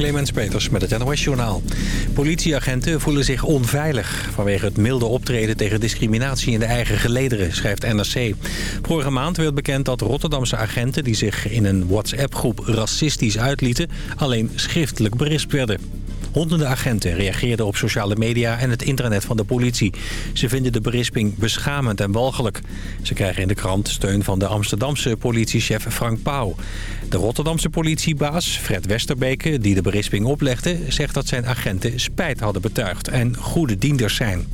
Clemens Peters met het NOS Journaal. Politieagenten voelen zich onveilig vanwege het milde optreden tegen discriminatie in de eigen gelederen, schrijft NRC. Vorige maand werd bekend dat Rotterdamse agenten die zich in een WhatsApp-groep racistisch uitlieten alleen schriftelijk berispt werden. Honderden agenten reageerden op sociale media en het internet van de politie. Ze vinden de berisping beschamend en walgelijk. Ze krijgen in de krant steun van de Amsterdamse politiechef Frank Pauw. De Rotterdamse politiebaas Fred Westerbeke, die de berisping oplegde... zegt dat zijn agenten spijt hadden betuigd en goede dienders zijn.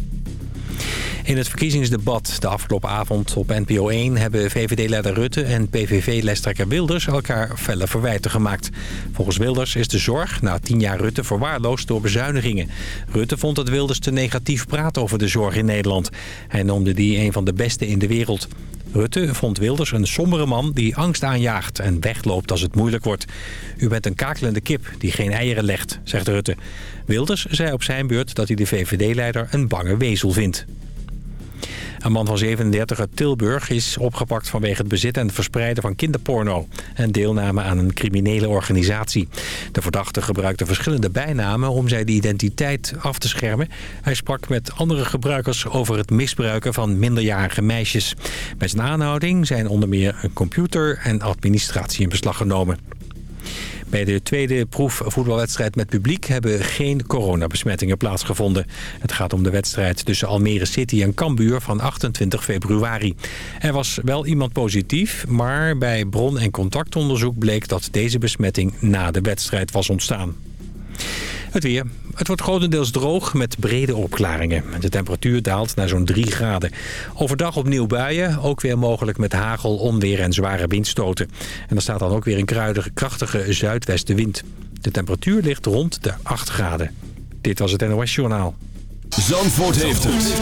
In het verkiezingsdebat de afgelopen avond op NPO 1... hebben VVD-leider Rutte en PVV-lijsttrekker Wilders elkaar felle verwijten gemaakt. Volgens Wilders is de zorg na tien jaar Rutte verwaarloosd door bezuinigingen. Rutte vond dat Wilders te negatief praat over de zorg in Nederland. Hij noemde die een van de beste in de wereld. Rutte vond Wilders een sombere man die angst aanjaagt en wegloopt als het moeilijk wordt. U bent een kakelende kip die geen eieren legt, zegt Rutte. Wilders zei op zijn beurt dat hij de VVD-leider een bange wezel vindt. Een man van 37 uit Tilburg is opgepakt vanwege het bezit en verspreiden van kinderporno... en deelname aan een criminele organisatie. De verdachte gebruikte verschillende bijnamen om zijn identiteit af te schermen. Hij sprak met andere gebruikers over het misbruiken van minderjarige meisjes. Bij zijn aanhouding zijn onder meer een computer en administratie in beslag genomen. Bij de tweede proefvoetbalwedstrijd met publiek hebben geen coronabesmettingen plaatsgevonden. Het gaat om de wedstrijd tussen Almere City en Cambuur van 28 februari. Er was wel iemand positief, maar bij bron- en contactonderzoek bleek dat deze besmetting na de wedstrijd was ontstaan. Het weer. Het wordt grotendeels droog met brede opklaringen. De temperatuur daalt naar zo'n 3 graden. Overdag opnieuw buien, ook weer mogelijk met hagel, onweer en zware windstoten. En er staat dan ook weer een kruidige, krachtige zuidwestenwind. De temperatuur ligt rond de 8 graden. Dit was het NOS Journaal. Zandvoort heeft het.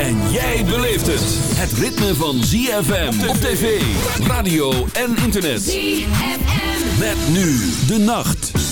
En jij beleeft het. Het ritme van ZFM op tv, radio en internet. ZFM. Met nu de nacht.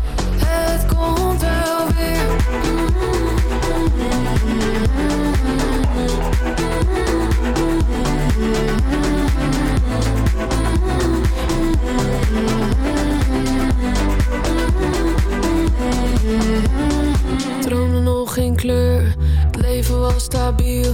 Het komt wel weer Droomde nog geen kleur, leven was stabiel.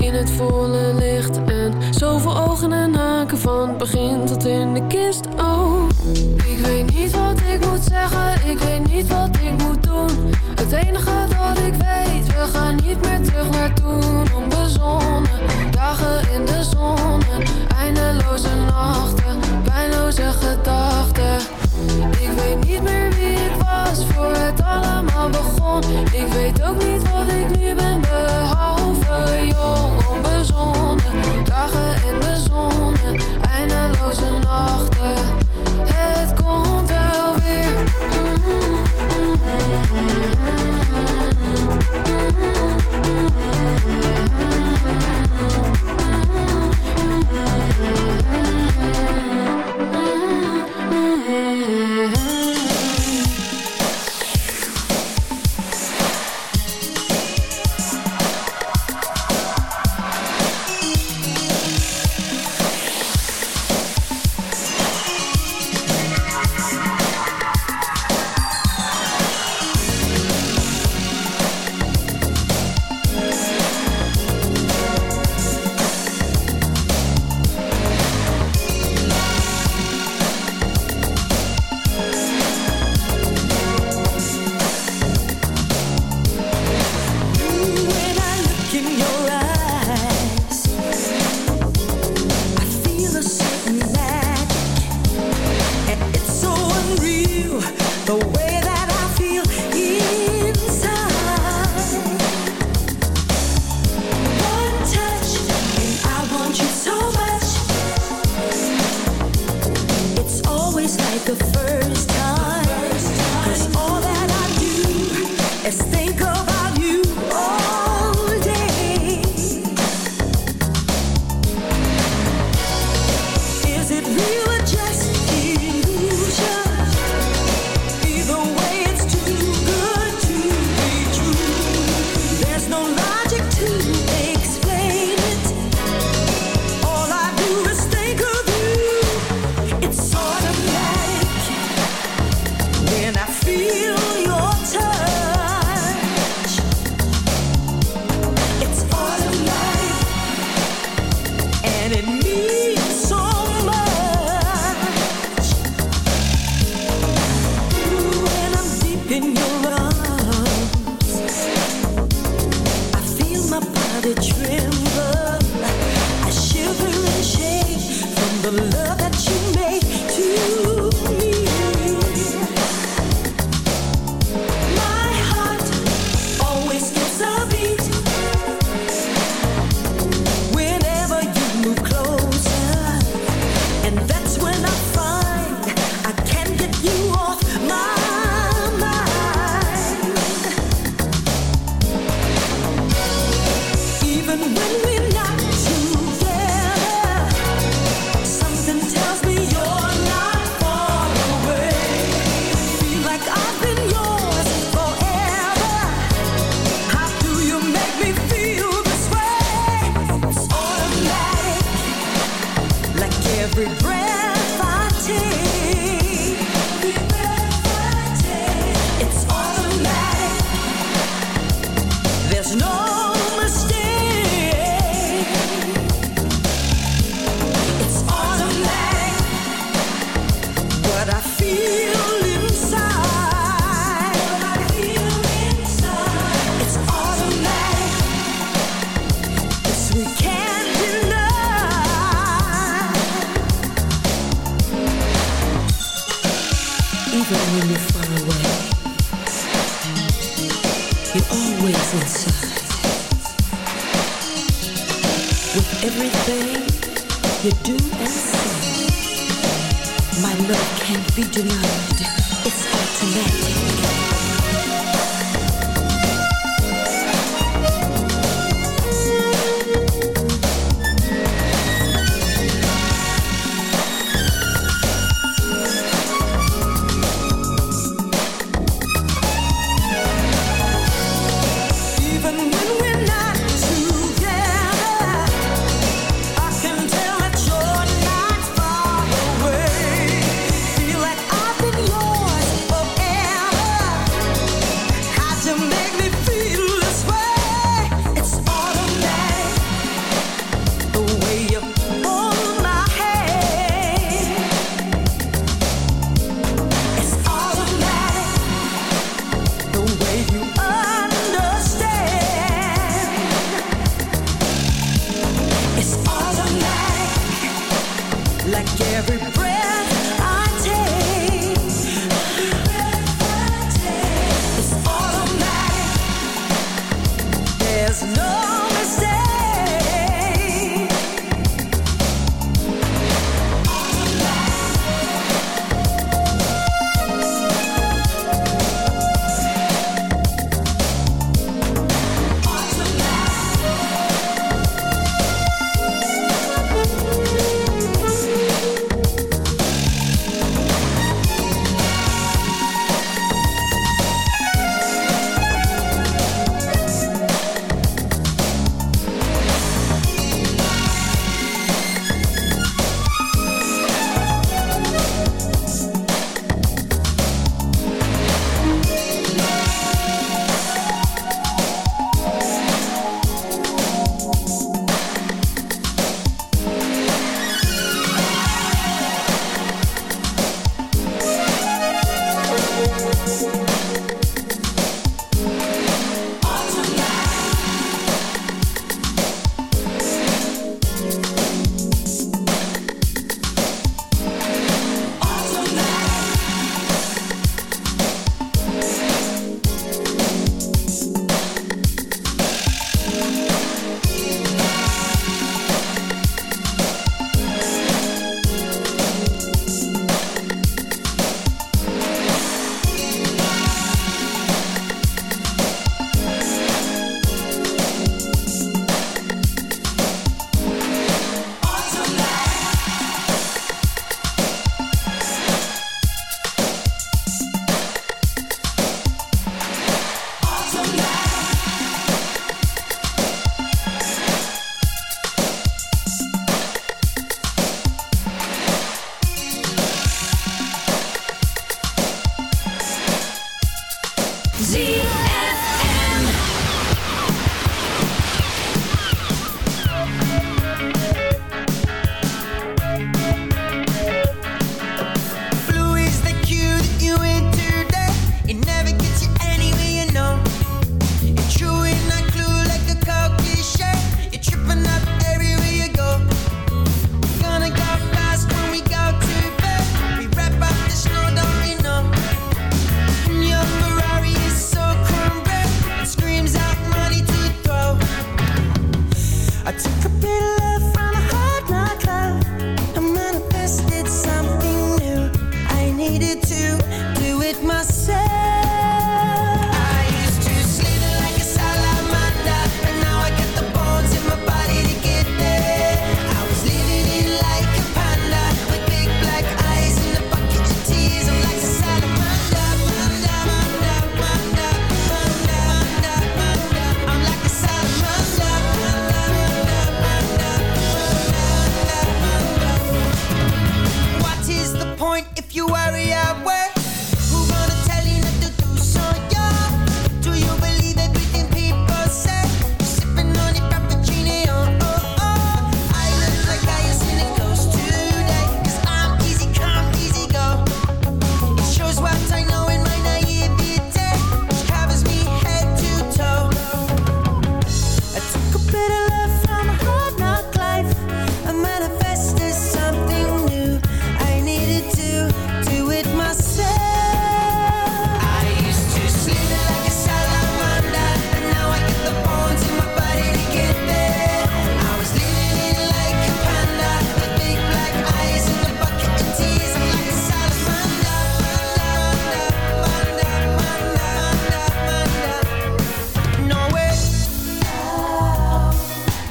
in het volle licht. En zoveel ogen en haken van begin tot in de kist. Oh, ik weet niet wat ik moet zeggen. Ik weet niet wat ik moet doen. Het enige dat ik weet, we gaan niet meer terug naar toen. Onbezonnen, dagen in de zon. Eindeloze nachten, pijnloze gedachten. Ik weet niet meer wie ik was voor het allemaal begon. Ik weet ook niet wat ik nu ben, behalve jong, onbezonnen. Dagen in de zon, eindeloze nachten. Het komt wel weer. the way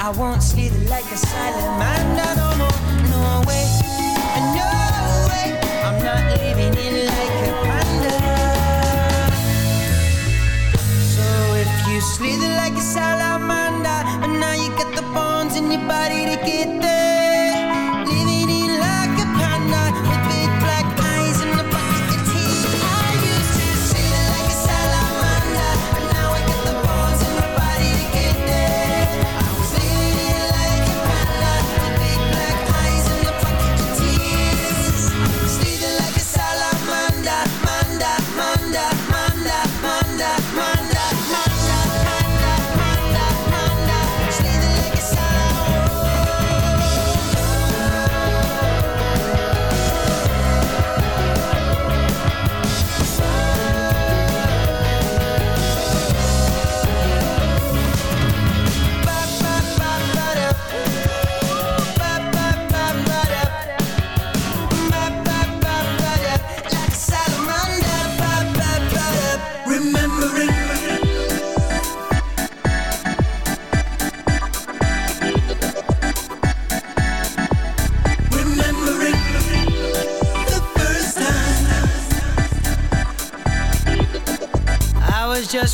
I won't see the light, cause silent mind, I don't know, no way, no way, I'm not living in like a panda. So if you slither like a salamander, and now you got the bones in your body to get there.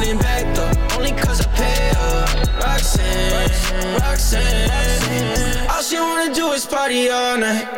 She running back though, only cause I pay her. Roxanne, Roxanne. All she wanna do is party all night.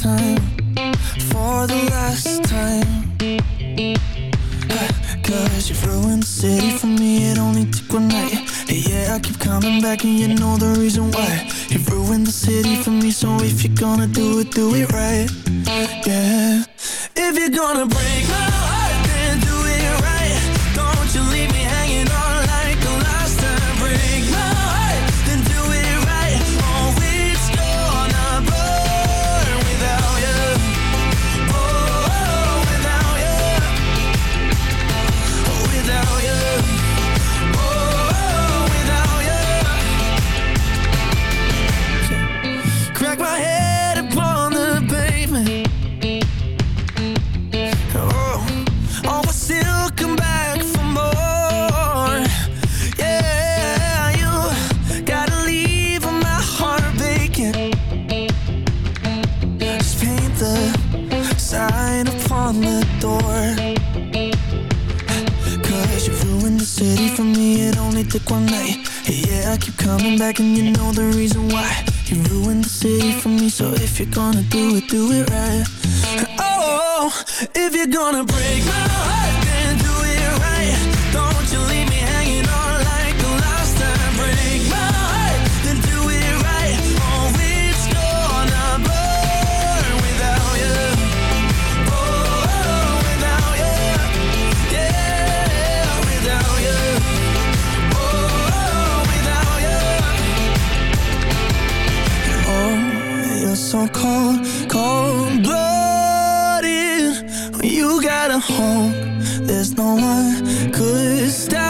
time For the last time. Cause you've ruined the city for me It only took one night. Hey yeah, I keep coming back and you know the reason why. You've ruined the city for me So if you're gonna do it, do it right. got a home, there's no one could stop